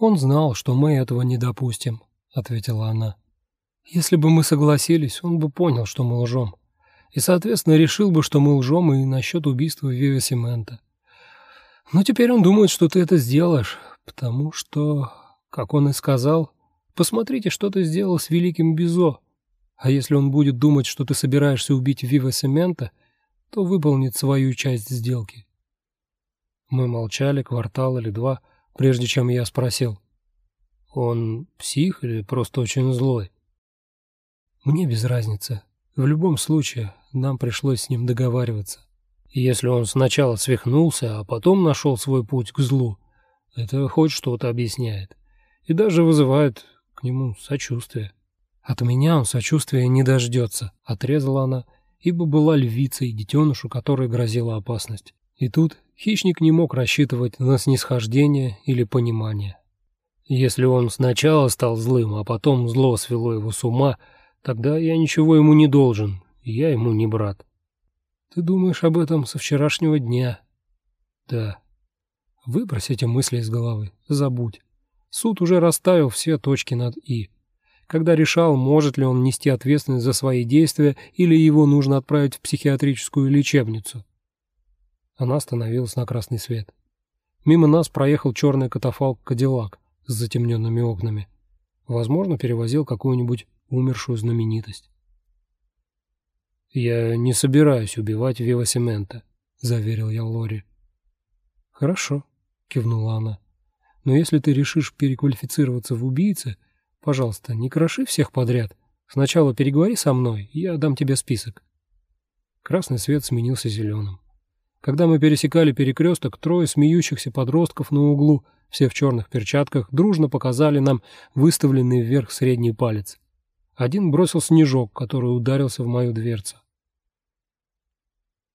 Он знал, что мы этого не допустим, ответила она. Если бы мы согласились, он бы понял, что мы лжем. И, соответственно, решил бы, что мы лжем и насчет убийства Вива Семента. Но теперь он думает, что ты это сделаешь, потому что, как он и сказал, посмотрите, что ты сделал с великим Бизо. А если он будет думать, что ты собираешься убить Вива Семента, то выполнит свою часть сделки. Мы молчали квартал или два, прежде чем я спросил. Он псих или просто очень злой? Мне без разницы. В любом случае, нам пришлось с ним договариваться. И если он сначала свихнулся, а потом нашел свой путь к злу, это хоть что-то объясняет. И даже вызывает к нему сочувствие. От меня он сочувствия не дождется, отрезала она, ибо была львицей, детенышу которой грозила опасность. И тут хищник не мог рассчитывать на снисхождение или понимание. Если он сначала стал злым, а потом зло свело его с ума, тогда я ничего ему не должен, я ему не брат. Ты думаешь об этом со вчерашнего дня? Да. Выбрось эти мысли из головы, забудь. Суд уже расставил все точки над «и». Когда решал, может ли он нести ответственность за свои действия или его нужно отправить в психиатрическую лечебницу. Она остановилась на красный свет. Мимо нас проехал черный катафалк «Кадиллак» с затемненными окнами. Возможно, перевозил какую-нибудь умершую знаменитость. «Я не собираюсь убивать Вива Семента», — заверил я Лори. «Хорошо», — кивнула она. «Но если ты решишь переквалифицироваться в убийцы, пожалуйста, не кроши всех подряд. Сначала переговори со мной, я дам тебе список». Красный свет сменился зеленым. Когда мы пересекали перекресток, трое смеющихся подростков на углу, все в черных перчатках, дружно показали нам выставленный вверх средний палец. Один бросил снежок, который ударился в мою дверцу.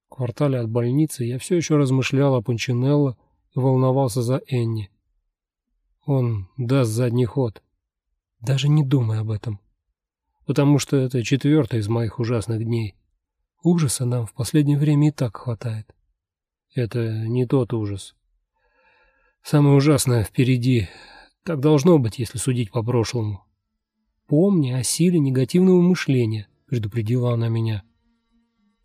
В квартале от больницы я все еще размышлял о Панчинелло и волновался за Энни. Он даст задний ход. Даже не думай об этом. Потому что это четвертый из моих ужасных дней. Ужаса нам в последнее время и так хватает. Это не тот ужас. Самое ужасное впереди. Так должно быть, если судить по прошлому. «Помни о силе негативного мышления», — предупредила она меня.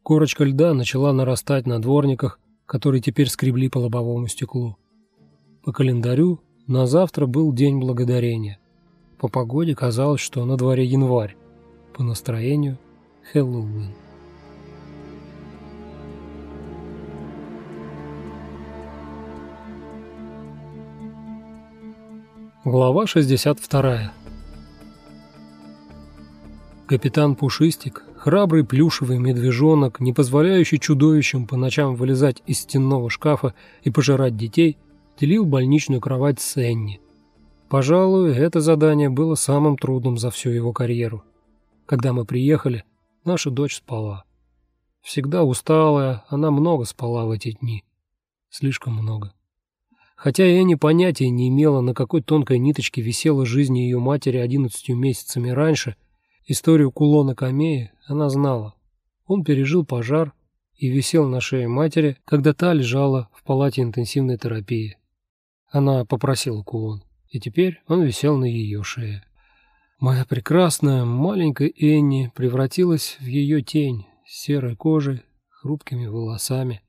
Корочка льда начала нарастать на дворниках, которые теперь скребли по лобовому стеклу. По календарю на завтра был День Благодарения. По погоде казалось, что на дворе январь. По настроению — Хэллоуин. Глава 62 Капитан Пушистик, храбрый плюшевый медвежонок, не позволяющий чудовищам по ночам вылезать из стенного шкафа и пожирать детей, делил больничную кровать с Энни. Пожалуй, это задание было самым трудным за всю его карьеру. Когда мы приехали, наша дочь спала. Всегда усталая, она много спала в эти дни. Слишком много. Хотя Энни понятия не имела, на какой тонкой ниточке висела жизнь ее матери одиннадцатью месяцами раньше – Историю кулона Камеи она знала. Он пережил пожар и висел на шее матери, когда та лежала в палате интенсивной терапии. Она попросила кулон, и теперь он висел на ее шее. Моя прекрасная маленькая Энни превратилась в ее тень, серой кожей, хрупкими волосами.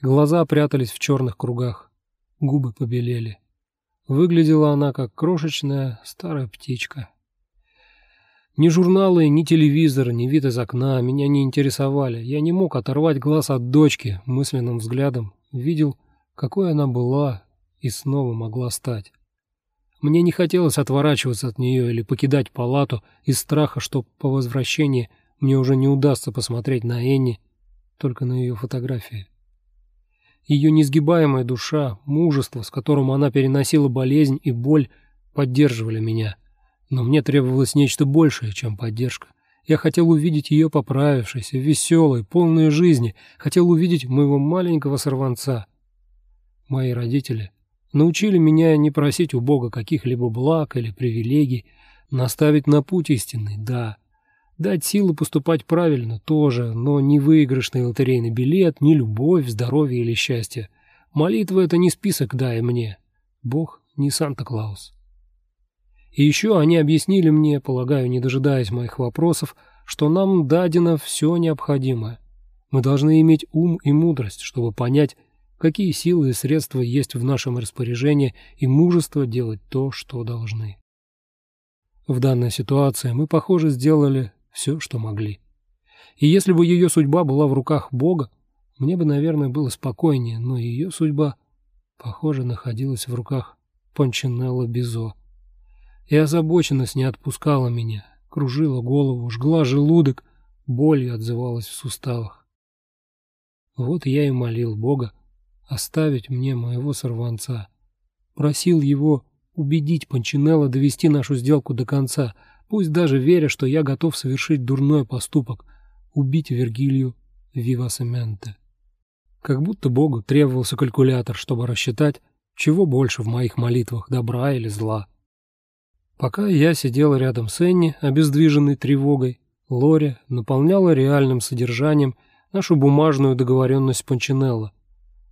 Глаза прятались в черных кругах, губы побелели. Выглядела она как крошечная старая птичка. Ни журналы, ни телевизор, ни вид из окна меня не интересовали. Я не мог оторвать глаз от дочки, мысленным взглядом видел, какой она была и снова могла стать. Мне не хотелось отворачиваться от нее или покидать палату из страха, что по возвращении мне уже не удастся посмотреть на Энни, только на ее фотографии. Ее несгибаемая душа, мужество, с которым она переносила болезнь и боль, поддерживали меня — но мне требовалось нечто большее, чем поддержка. Я хотел увидеть ее поправившейся, веселой, полной жизни, хотел увидеть моего маленького сорванца. Мои родители научили меня не просить у Бога каких-либо благ или привилегий, наставить на путь истинный, да. Дать силы поступать правильно тоже, но не выигрышный лотерейный билет, не любовь, здоровье или счастье. Молитва — это не список «дай мне». Бог не Санта-Клаус. И еще они объяснили мне, полагаю, не дожидаясь моих вопросов, что нам дадено все необходимое. Мы должны иметь ум и мудрость, чтобы понять, какие силы и средства есть в нашем распоряжении и мужество делать то, что должны. В данной ситуации мы, похоже, сделали все, что могли. И если бы ее судьба была в руках Бога, мне бы, наверное, было спокойнее, но ее судьба, похоже, находилась в руках Пончинелло Бизо. И озабоченность не отпускала меня, кружила голову, жгла желудок, болью отзывалась в суставах. Вот я и молил Бога оставить мне моего сорванца. Просил его убедить Панчинелло довести нашу сделку до конца, пусть даже веря, что я готов совершить дурной поступок, убить Вергилию Вивасементе. Как будто Богу требовался калькулятор, чтобы рассчитать, чего больше в моих молитвах, добра или зла. Пока я сидел рядом с Энни, обездвиженной тревогой, Лори наполняла реальным содержанием нашу бумажную договоренность с Панчинелло.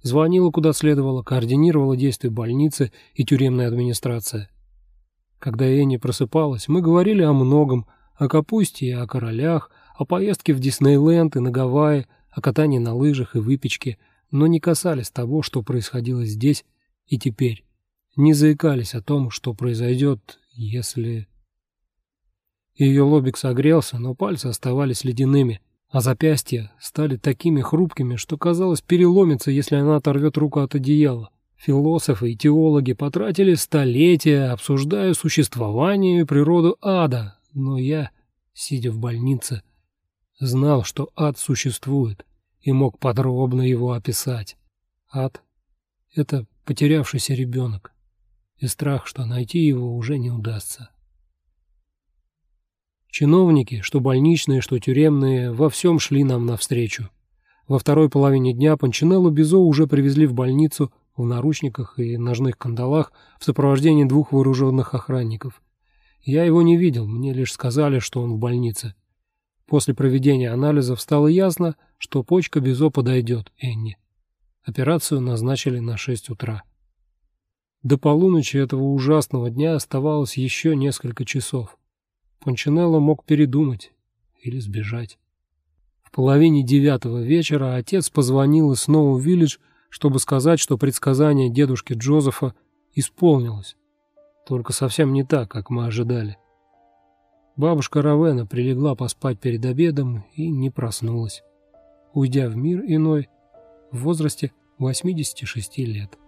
Звонила куда следовало, координировала действия больницы и тюремной администрации. Когда Энни просыпалась, мы говорили о многом, о капусте и о королях, о поездке в Диснейленд и на Гавайи, о катании на лыжах и выпечке, но не касались того, что происходило здесь и теперь. Не заикались о том, что произойдет, если... Ее лобик согрелся, но пальцы оставались ледяными, а запястья стали такими хрупкими, что казалось переломится, если она оторвет руку от одеяла. Философы и теологи потратили столетия, обсуждая существование и природу ада, но я, сидя в больнице, знал, что ад существует и мог подробно его описать. Ад — это потерявшийся ребенок, и страх, что найти его уже не удастся. Чиновники, что больничные, что тюремные, во всем шли нам навстречу. Во второй половине дня Панчинелло Бизо уже привезли в больницу в наручниках и ножных кандалах в сопровождении двух вооруженных охранников. Я его не видел, мне лишь сказали, что он в больнице. После проведения анализов стало ясно, что почка Бизо подойдет Энни. Операцию назначили на 6 утра. До полуночи этого ужасного дня оставалось еще несколько часов. Пончинелло мог передумать или сбежать. В половине девятого вечера отец позвонил из Сноу-Виллидж, чтобы сказать, что предсказание дедушки Джозефа исполнилось. Только совсем не так, как мы ожидали. Бабушка Равена прилегла поспать перед обедом и не проснулась, уйдя в мир иной в возрасте 86 лет.